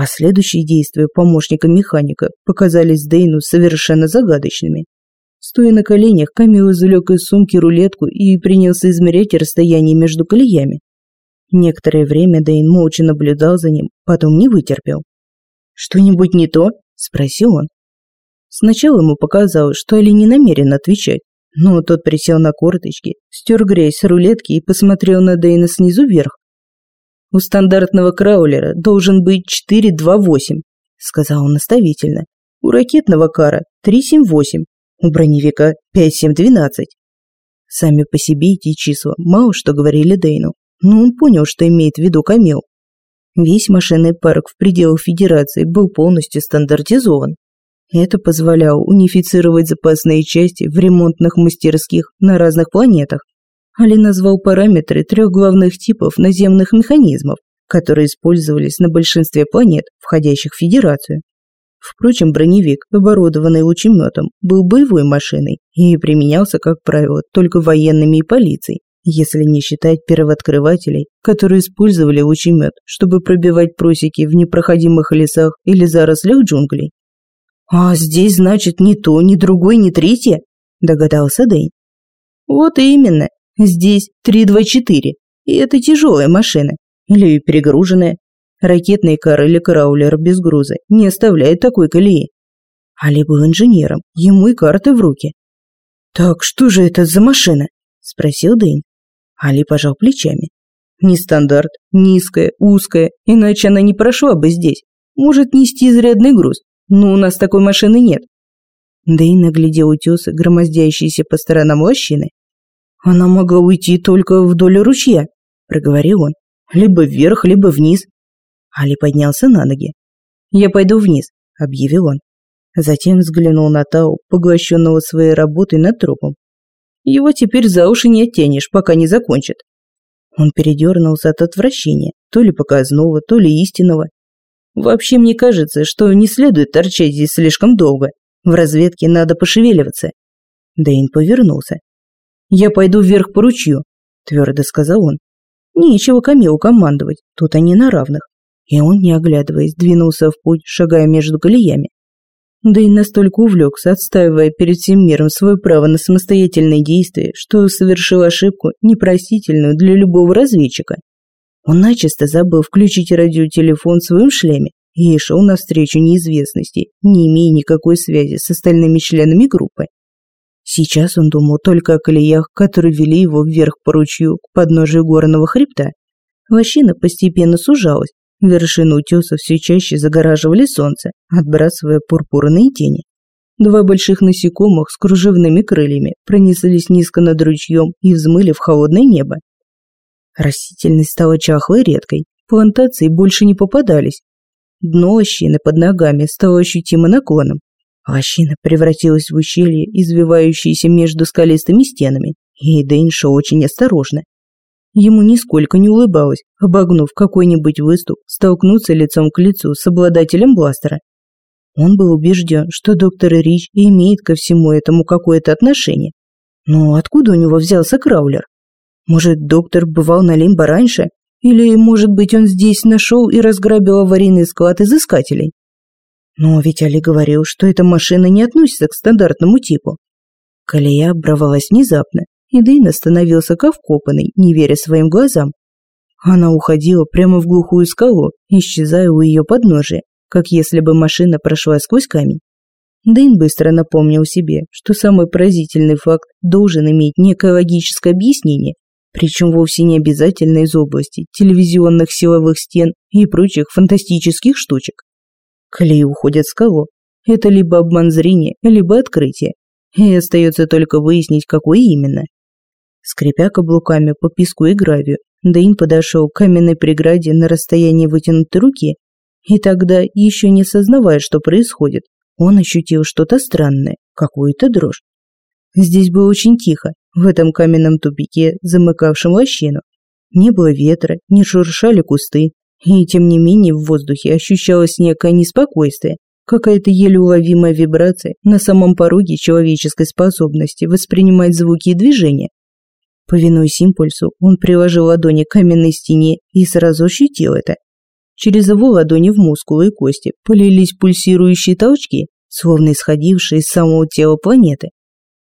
Последующие действия помощника механика показались Дейну совершенно загадочными. Стоя на коленях, Камил извлек из сумки рулетку и принялся измерять расстояние между колеями. Некоторое время Дейн молча наблюдал за ним, потом не вытерпел. «Что-нибудь не то?» – спросил он. Сначала ему показалось, что Али не намерен отвечать, но тот присел на корточки, стер грязь с рулетки и посмотрел на Дейна снизу вверх. «У стандартного краулера должен быть 428», – сказал он наставительно. «У ракетного кара 378, у броневика 5712». Сами по себе эти числа мало что говорили Дейну, но он понял, что имеет в виду Камил. Весь машинный парк в пределах Федерации был полностью стандартизован. Это позволяло унифицировать запасные части в ремонтных мастерских на разных планетах. Али назвал параметры трех главных типов наземных механизмов, которые использовались на большинстве планет, входящих в Федерацию. Впрочем, броневик, оборудованный лучеметом, был боевой машиной и применялся, как правило, только военными и полицией, если не считать первооткрывателей, которые использовали лучемет, чтобы пробивать просеки в непроходимых лесах или зарослях джунглей. «А здесь, значит, ни то, ни другое, ни третье?» – догадался Дэйн. «Вот именно. Здесь 324, и это тяжелая машина. Или перегруженная. Ракетный кар или караулер без груза не оставляет такой колеи. Али был инженером, ему и карты в руки. «Так что же это за машина?» – спросил Дэйн. Али пожал плечами. «Не стандарт, низкая, узкая, иначе она не прошла бы здесь. Может нести изрядный груз, но у нас такой машины нет. Да и наглядел утесы, громоздящиеся по сторонам лощины. Она могла уйти только вдоль ручья, проговорил он. Либо вверх, либо вниз. Али поднялся на ноги. Я пойду вниз, объявил он. Затем взглянул на Тау, поглощенного своей работой над трупом. Его теперь за уши не оттянешь, пока не закончит. Он передернулся от отвращения, то ли показного, то ли истинного, Вообще мне кажется, что не следует торчать здесь слишком долго. В разведке надо пошевеливаться. Дэйн повернулся. «Я пойду вверх по ручью», – твердо сказал он. «Нечего Камилу командовать, тут они на равных». И он, не оглядываясь, двинулся в путь, шагая между колеями. Дэйн настолько увлекся, отстаивая перед всем миром свое право на самостоятельные действия, что совершил ошибку, непростительную для любого разведчика. Он начисто забыл включить радиотелефон в своем шлеме и шел навстречу неизвестности, не имея никакой связи с остальными членами группы. Сейчас он думал только о колеях, которые вели его вверх по ручью к подножию горного хребта. Лощина постепенно сужалась, вершины утеса все чаще загораживали солнце, отбрасывая пурпурные тени. Два больших насекомых с кружевными крыльями пронеслись низко над ручьем и взмыли в холодное небо. Растительность стала чахлой и редкой, плантации больше не попадались. Дно лощины под ногами стало ощутимо наклоном. Лощина превратилась в ущелье, извивающееся между скалистыми стенами, и Дэйн шел очень осторожно. Ему нисколько не улыбалось, обогнув какой-нибудь выступ, столкнуться лицом к лицу с обладателем бластера. Он был убежден, что доктор Рич имеет ко всему этому какое-то отношение. Но откуда у него взялся Краулер? Может, доктор бывал на Лимбо раньше? Или, может быть, он здесь нашел и разграбил аварийный склад изыскателей? Но ведь Али говорил, что эта машина не относится к стандартному типу. Колея оборвалась внезапно, и Дейн остановился как вкопанный, не веря своим глазам. Она уходила прямо в глухую скалу, исчезая у ее подножия, как если бы машина прошла сквозь камень. Дэйн быстро напомнил себе, что самый поразительный факт должен иметь некое логическое объяснение, причем вовсе не обязательно из области телевизионных силовых стен и прочих фантастических штучек. Колеи уходят в скалу. Это либо обман зрения, либо открытие. И остается только выяснить, какое именно. Скрипя каблуками по песку и гравию, Дэйн подошел к каменной преграде на расстоянии вытянутой руки, и тогда, еще не сознавая, что происходит, он ощутил что-то странное, какую-то дрожь. Здесь было очень тихо, в этом каменном тупике, замыкавшем лощину. Не было ветра, не шуршали кусты, и тем не менее в воздухе ощущалось некое неспокойствие, какая-то еле уловимая вибрация на самом пороге человеческой способности воспринимать звуки и движения. Повинуясь импульсу, он приложил ладони к каменной стене и сразу ощутил это. Через его ладони в мускулы и кости полились пульсирующие толчки, словно исходившие из самого тела планеты.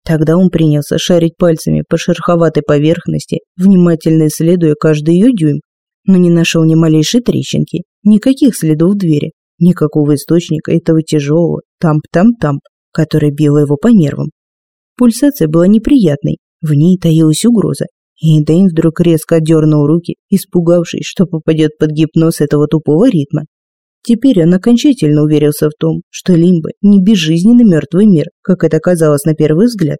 Тогда он принялся шарить пальцами по шероховатой поверхности, внимательно исследуя каждый ее дюйм, но не нашел ни малейшей трещинки, никаких следов двери, никакого источника этого тяжелого тамп-тамп-тамп, который било его по нервам. Пульсация была неприятной, в ней таилась угроза, и Дэйн вдруг резко отдернул руки, испугавшись, что попадет под гипноз этого тупого ритма. Теперь он окончательно уверился в том, что Лимба не безжизненный мертвый мир, как это казалось на первый взгляд.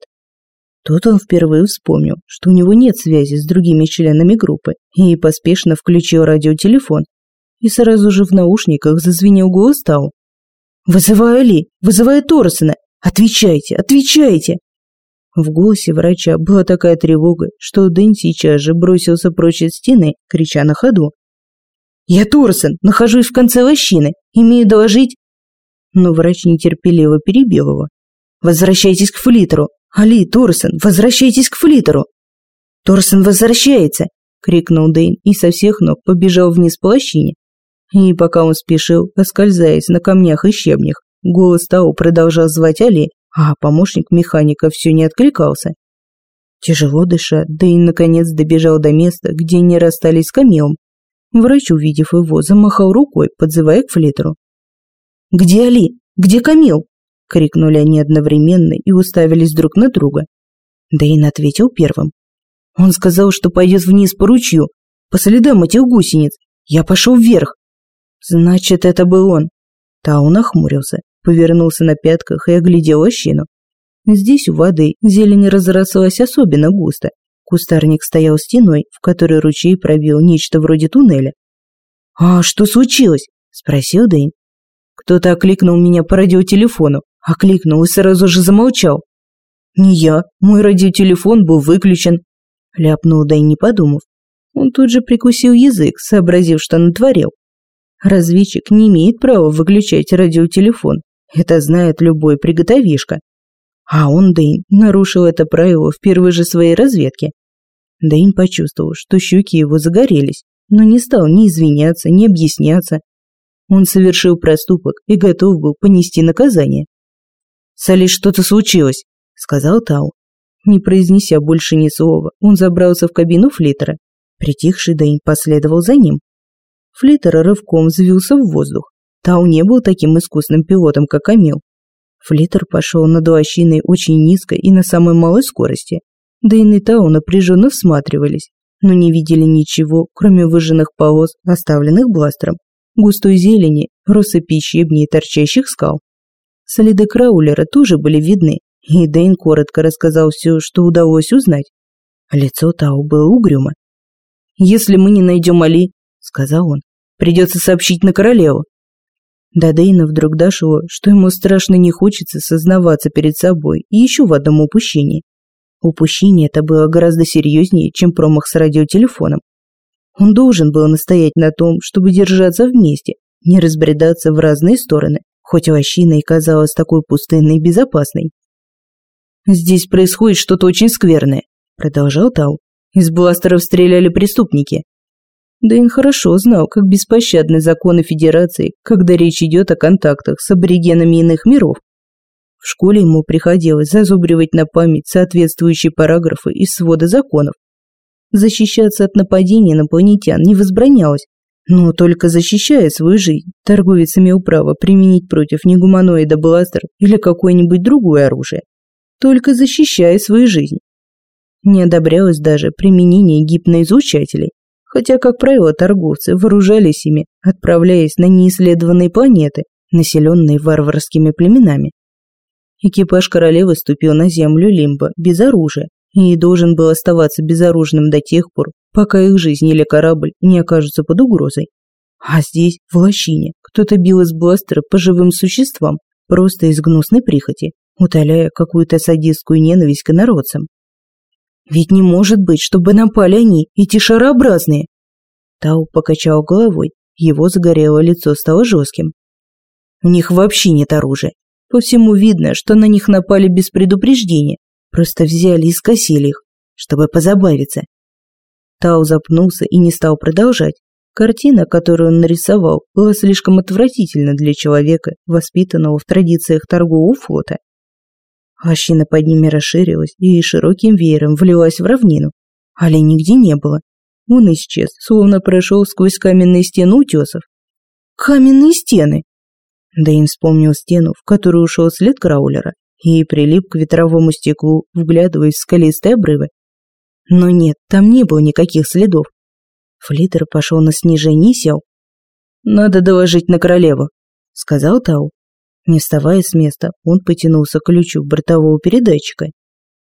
Тут он впервые вспомнил, что у него нет связи с другими членами группы, и поспешно включил радиотелефон. И сразу же в наушниках зазвенел голос Тау. «Вызываю Ли! Вызываю Торресона! Отвечайте! Отвечайте!» В голосе врача была такая тревога, что Дэн сейчас же бросился прочь от стены, крича на ходу. «Я Торсон, нахожусь в конце лощины, имею доложить...» Но врач нетерпеливо перебил его. «Возвращайтесь к Флитеру! Али, Торсон, возвращайтесь к Флитеру!» «Торсон возвращается!» — крикнул Дэйн и со всех ног побежал вниз по лощине. И пока он спешил, оскользаясь на камнях и щебнях, голос Тау продолжал звать Али, а помощник механика все не откликался. Тяжело дыша, Дэйн наконец добежал до места, где не расстались с Камилом, Врач, увидев его, замахал рукой, подзывая к флитеру. «Где Али? Где Камил?» – крикнули они одновременно и уставились друг на друга. Дэйн ответил первым. «Он сказал, что пойдет вниз по ручью, по следам этих гусениц. Я пошел вверх». «Значит, это был он». Тау нахмурился, повернулся на пятках и оглядел лощину. Здесь у воды зелень разрослась особенно густо, Кустарник стоял стеной, в которой ручей пробил нечто вроде туннеля. «А что случилось?» – спросил Дэйн. «Кто-то окликнул меня по радиотелефону, окликнул и сразу же замолчал». «Не я, мой радиотелефон был выключен», – ляпнул Дэйн, не подумав. Он тут же прикусил язык, сообразив, что натворил. Разведчик не имеет права выключать радиотелефон. Это знает любой приготовишка. А он, Дэйн, нарушил это правило в первой же своей разведке. Дэйн почувствовал, что щеки его загорелись, но не стал ни извиняться, ни объясняться. Он совершил проступок и готов был понести наказание. «С что-то случилось», — сказал Тау. Не произнеся больше ни слова, он забрался в кабину флиттера. Притихший Дэйн последовал за ним. Флиттер рывком взвился в воздух. Тау не был таким искусным пилотом, как Амил. Флиттер пошел над лощиной очень низко и на самой малой скорости. Дэйн и Тау напряженно всматривались, но не видели ничего, кроме выжженных полос, оставленных бластером, густой зелени, россыпи щебней торчащих скал. Следы краулера тоже были видны, и Дэйн коротко рассказал все, что удалось узнать. Лицо Тау было угрюмо. «Если мы не найдем Али», — сказал он, — «придется сообщить на королеву». До Дэйна вдруг дошло, что ему страшно не хочется сознаваться перед собой и еще в одном упущении. Упущение это было гораздо серьезнее, чем промах с радиотелефоном. Он должен был настоять на том, чтобы держаться вместе, не разбредаться в разные стороны, хоть лощина и казалась такой пустынной и безопасной. «Здесь происходит что-то очень скверное», – продолжал Тау. «Из бластеров стреляли преступники». Дэйн хорошо знал, как беспощадны законы Федерации, когда речь идет о контактах с аборигенами иных миров. В школе ему приходилось зазубривать на память соответствующие параграфы из свода законов. Защищаться от нападения инопланетян не возбранялось, но только защищая свою жизнь, торговец имел право применить против негуманоида бластер или какое-нибудь другое оружие. Только защищая свою жизнь. Не одобрялось даже применение гипноизлучателей, хотя, как правило, торговцы вооружались ими, отправляясь на неисследованные планеты, населенные варварскими племенами. Экипаж королевы ступил на землю Лимба без оружия и должен был оставаться безоружным до тех пор, пока их жизнь или корабль не окажутся под угрозой. А здесь, в лощине, кто-то бил из бластера по живым существам, просто из гнусной прихоти, утоляя какую-то садистскую ненависть к народцам. Ведь не может быть, чтобы напали они, эти шарообразные. Тау покачал головой, его загорелое лицо стало жестким. У них вообще нет оружия, по всему видно, что на них напали без предупреждения, просто взяли и скосили их, чтобы позабавиться. Тау запнулся и не стал продолжать. Картина, которую он нарисовал, была слишком отвратительна для человека, воспитанного в традициях торгового флота. Лощина под ними расширилась и широким веером влилась в равнину. Али нигде не было. Он исчез, словно прошел сквозь каменные стены утесов. Каменные стены! Дэйн вспомнил стену, в которую ушел след краулера, и прилип к ветровому стеклу, вглядываясь в скалистые обрывы. Но нет, там не было никаких следов. Флиттер пошел на снижение и сел. «Надо доложить на королеву», — сказал Тау. Не вставая с места, он потянулся к ключу бортового передатчика